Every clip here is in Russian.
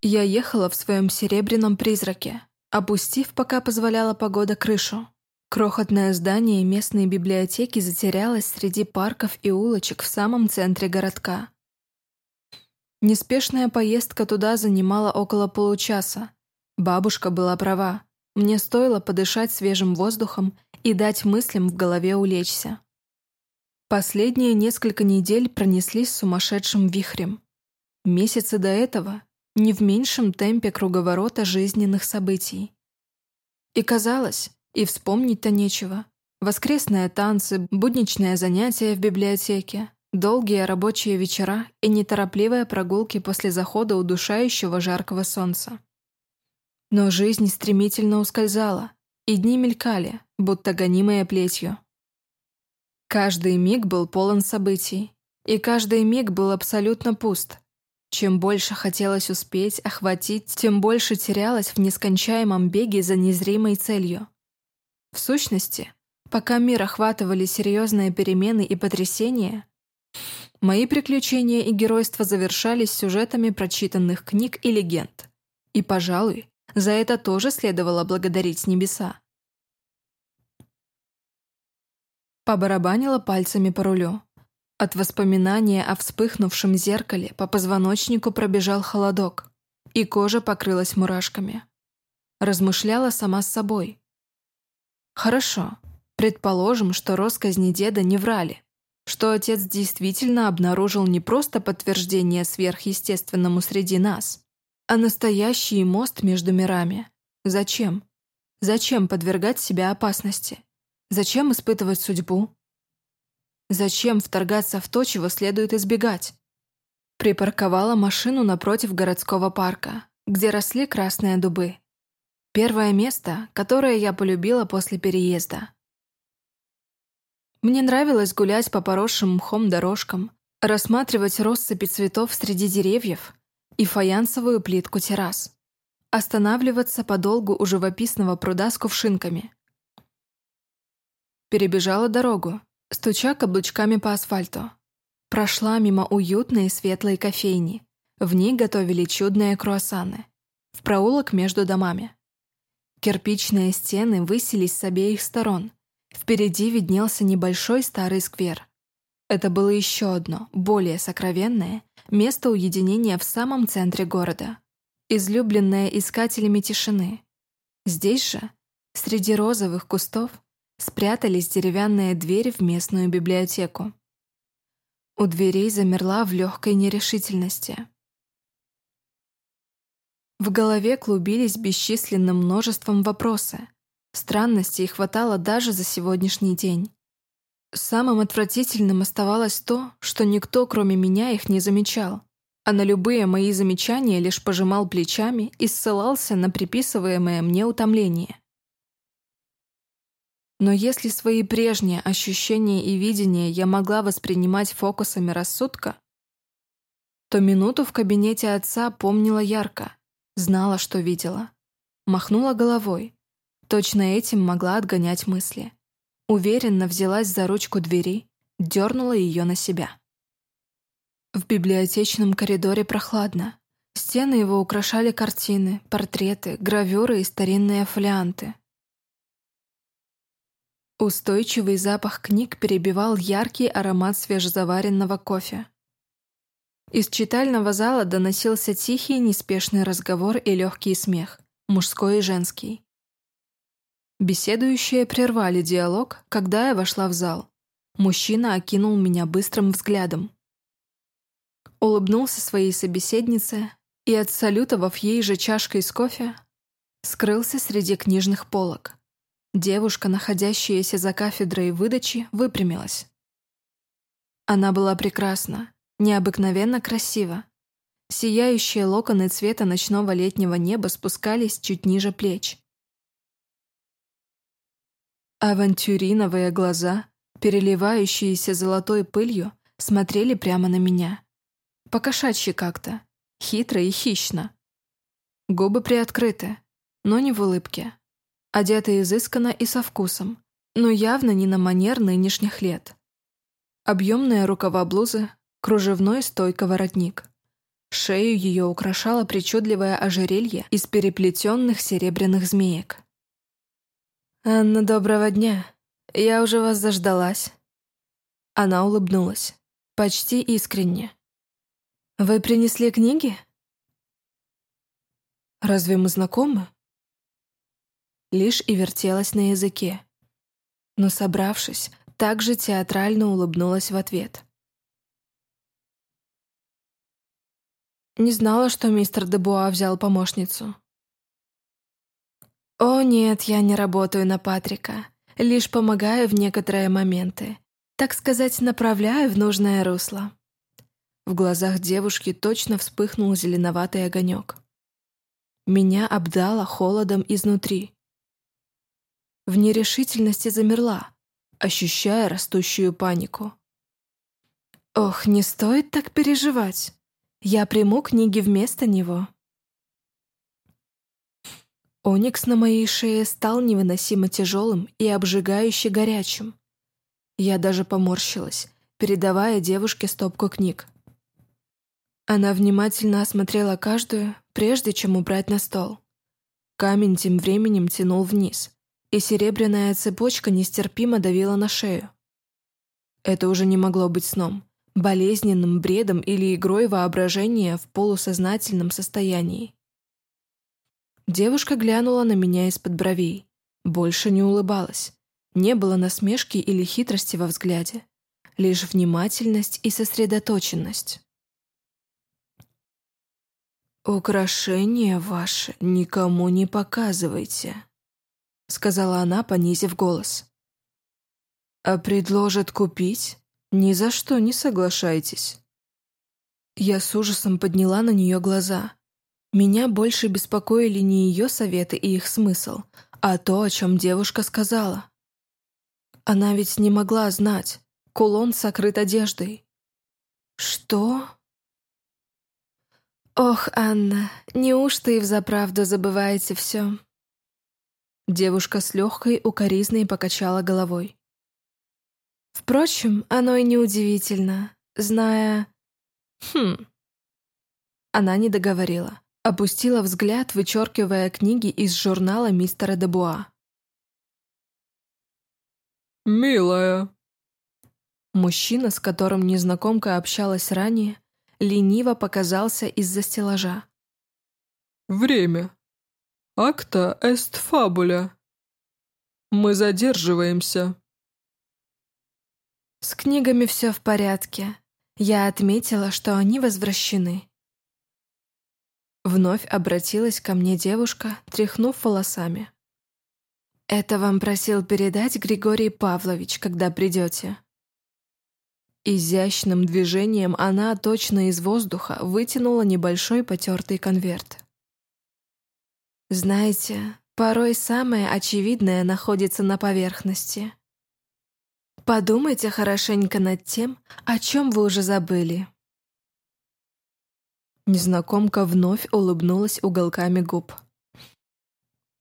Я ехала в своем серебряном призраке, опустив, пока позволяла погода, крышу. Крохотное здание местной библиотеки затерялось среди парков и улочек в самом центре городка. Неспешная поездка туда занимала около получаса. Бабушка была права. Мне стоило подышать свежим воздухом и дать мыслям в голове улечься. Последние несколько недель пронеслись сумасшедшим вихрем. Месяцы до этого не в меньшем темпе круговорота жизненных событий. И казалось, и вспомнить-то нечего. Воскресные танцы, будничные занятия в библиотеке, долгие рабочие вечера и неторопливые прогулки после захода удушающего жаркого солнца. Но жизнь стремительно ускользала, и дни мелькали, будто гонимые плетью. Каждый миг был полон событий, и каждый миг был абсолютно пуст. Чем больше хотелось успеть, охватить, тем больше терялось в нескончаемом беге за незримой целью. В сущности, пока мир охватывали серьезные перемены и потрясения, мои приключения и геройства завершались сюжетами прочитанных книг и легенд. И, пожалуй, за это тоже следовало благодарить небеса. Побарабанила пальцами по рулю. От воспоминания о вспыхнувшем зеркале по позвоночнику пробежал холодок, и кожа покрылась мурашками. Размышляла сама с собой. Хорошо, предположим, что росказни деда не врали, что отец действительно обнаружил не просто подтверждение сверхъестественному среди нас, а настоящий мост между мирами. Зачем? Зачем подвергать себя опасности? Зачем испытывать судьбу? Зачем вторгаться в то, чего следует избегать? Припарковала машину напротив городского парка, где росли красные дубы. Первое место, которое я полюбила после переезда. Мне нравилось гулять по поросшим мхом дорожкам, рассматривать россыпи цветов среди деревьев и фаянсовую плитку террас. Останавливаться подолгу у живописного пруда с кувшинками. Перебежала дорогу, стуча каблучками по асфальту. Прошла мимо уютной и светлой кофейни. В ней готовили чудные круассаны. В проулок между домами. Кирпичные стены высились с обеих сторон. Впереди виднелся небольшой старый сквер. Это было еще одно, более сокровенное, место уединения в самом центре города, излюбленное искателями тишины. Здесь же, среди розовых кустов, спрятались деревянные двери в местную библиотеку. У дверей замерла в легкой нерешительности. В голове клубились бесчисленным множеством вопросы. Странностей хватало даже за сегодняшний день. Самым отвратительным оставалось то, что никто, кроме меня, их не замечал, а на любые мои замечания лишь пожимал плечами и ссылался на приписываемое мне утомление. Но если свои прежние ощущения и видения я могла воспринимать фокусами рассудка, то минуту в кабинете отца помнила ярко, знала, что видела. Махнула головой. Точно этим могла отгонять мысли. Уверенно взялась за ручку двери, дернула ее на себя. В библиотечном коридоре прохладно. Стены его украшали картины, портреты, гравюры и старинные фолианты. Устойчивый запах книг перебивал яркий аромат свежезаваренного кофе. Из читального зала доносился тихий, неспешный разговор и легкий смех, мужской и женский. Беседующие прервали диалог, когда я вошла в зал. Мужчина окинул меня быстрым взглядом. Улыбнулся своей собеседнице и, отсалютовав ей же чашкой с кофе, скрылся среди книжных полок. Девушка, находящаяся за кафедрой выдачи, выпрямилась. Она была прекрасна, необыкновенно красива. Сияющие локоны цвета ночного летнего неба спускались чуть ниже плеч. Авантюриновые глаза, переливающиеся золотой пылью, смотрели прямо на меня. Покошачьи как-то, хитро и хищно. Губы приоткрыты, но не в улыбке. Одеты изысканно и со вкусом, но явно не на манер нынешних лет. Объемная рукава блузы, кружевной стойко воротник. Шею ее украшало причудливое ожерелье из переплетенных серебряных змеек. «Анна, доброго дня. Я уже вас заждалась». Она улыбнулась. Почти искренне. «Вы принесли книги?» «Разве мы знакомы?» Лишь и вертелась на языке. Но, собравшись, также театрально улыбнулась в ответ. Не знала, что мистер Дебуа взял помощницу. «О нет, я не работаю на Патрика, лишь помогаю в некоторые моменты, так сказать, направляю в нужное русло». В глазах девушки точно вспыхнул зеленоватый огонек. Меня обдало холодом изнутри. В нерешительности замерла, ощущая растущую панику. «Ох, не стоит так переживать. Я приму книги вместо него». Оникс на моей шее стал невыносимо тяжелым и обжигающе горячим. Я даже поморщилась, передавая девушке стопку книг. Она внимательно осмотрела каждую, прежде чем убрать на стол. Камень тем временем тянул вниз, и серебряная цепочка нестерпимо давила на шею. Это уже не могло быть сном, болезненным бредом или игрой воображения в полусознательном состоянии. Девушка глянула на меня из-под бровей. Больше не улыбалась. Не было насмешки или хитрости во взгляде. Лишь внимательность и сосредоточенность. «Украшения ваши никому не показывайте», — сказала она, понизив голос. «А предложат купить? Ни за что не соглашайтесь». Я с ужасом подняла на нее глаза — меня больше беспокоили не ее советы и их смысл, а то, о чем девушка сказала. Она ведь не могла знать. Кулон сокрыт одеждой. Что? Ох, Анна, неужто и взаправду забываете все? Девушка с легкой укоризной покачала головой. Впрочем, оно и неудивительно, зная... Хм... Она не договорила. Опустила взгляд, вычеркивая книги из журнала мистера Дебуа. «Милая». Мужчина, с которым незнакомка общалась ранее, лениво показался из-за стеллажа. «Время. Акта эст фабуля. Мы задерживаемся». С книгами все в порядке. Я отметила, что они возвращены. Вновь обратилась ко мне девушка, тряхнув волосами. «Это вам просил передать Григорий Павлович, когда придете». Изящным движением она точно из воздуха вытянула небольшой потертый конверт. «Знаете, порой самое очевидное находится на поверхности. Подумайте хорошенько над тем, о чем вы уже забыли». Незнакомка вновь улыбнулась уголками губ.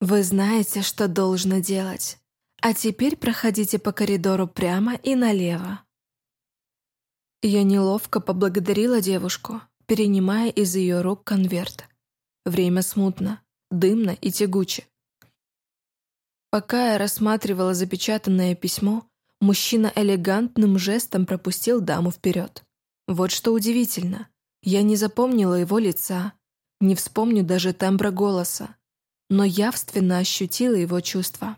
«Вы знаете, что должно делать. А теперь проходите по коридору прямо и налево». Я неловко поблагодарила девушку, перенимая из ее рук конверт. Время смутно, дымно и тягуче. Пока я рассматривала запечатанное письмо, мужчина элегантным жестом пропустил даму вперед. Вот что удивительно. Я не запомнила его лица, не вспомню даже тембра голоса, но явственно ощутила его чувства.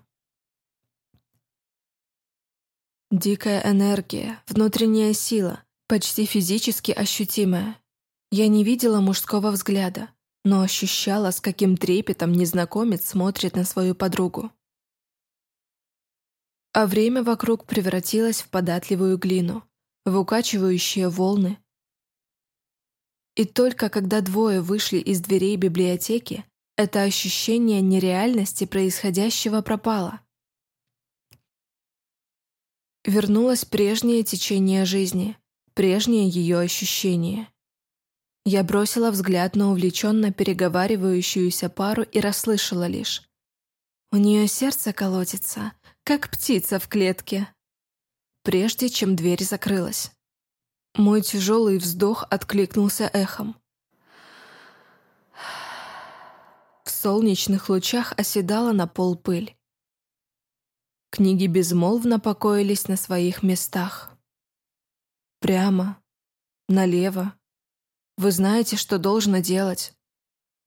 Дикая энергия, внутренняя сила, почти физически ощутимая. Я не видела мужского взгляда, но ощущала, с каким трепетом незнакомец смотрит на свою подругу. А время вокруг превратилось в податливую глину, в укачивающие волны, и только когда двое вышли из дверей библиотеки, это ощущение нереальности происходящего пропало. Вернулось прежнее течение жизни, прежнее ее ощущение. Я бросила взгляд на увлеченно переговаривающуюся пару и расслышала лишь. У нее сердце колотится, как птица в клетке. Прежде чем дверь закрылась. Мой тяжелый вздох откликнулся эхом. В солнечных лучах оседала на пол пыль. Книги безмолвно покоились на своих местах. Прямо, налево, вы знаете, что должно делать.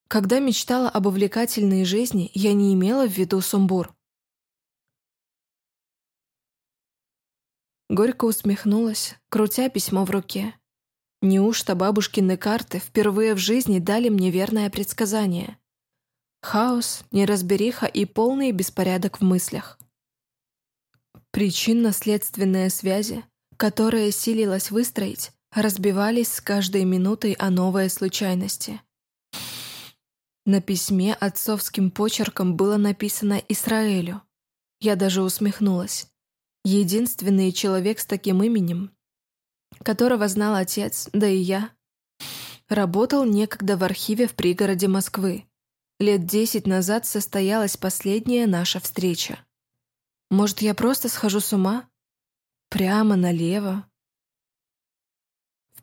Когда мечтала об увлекательной жизни, я не имела в виду сумбур. Горько усмехнулась, крутя письмо в руке. Неужто бабушкины карты впервые в жизни дали мне верное предсказание? Хаос, неразбериха и полный беспорядок в мыслях. Причинно-следственные связи, которые силилась выстроить, разбивались с каждой минутой о новой случайности. На письме отцовским почерком было написано «Израилю». Я даже усмехнулась. Единственный человек с таким именем, которого знал отец, да и я, работал некогда в архиве в пригороде Москвы. Лет десять назад состоялась последняя наша встреча. Может, я просто схожу с ума? Прямо налево.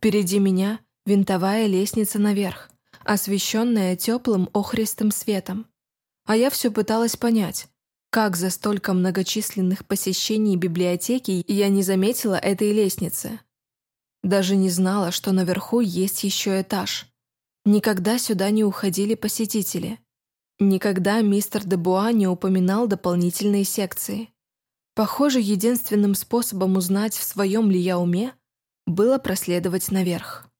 Впереди меня винтовая лестница наверх, освещенная теплым охристым светом. А я все пыталась понять, как за столько многочисленных посещений библиотеки я не заметила этой лестницы. Даже не знала, что наверху есть еще этаж. Никогда сюда не уходили посетители. Никогда мистер Дебуа не упоминал дополнительные секции. Похоже, единственным способом узнать, в своем ли я уме, было проследовать наверх.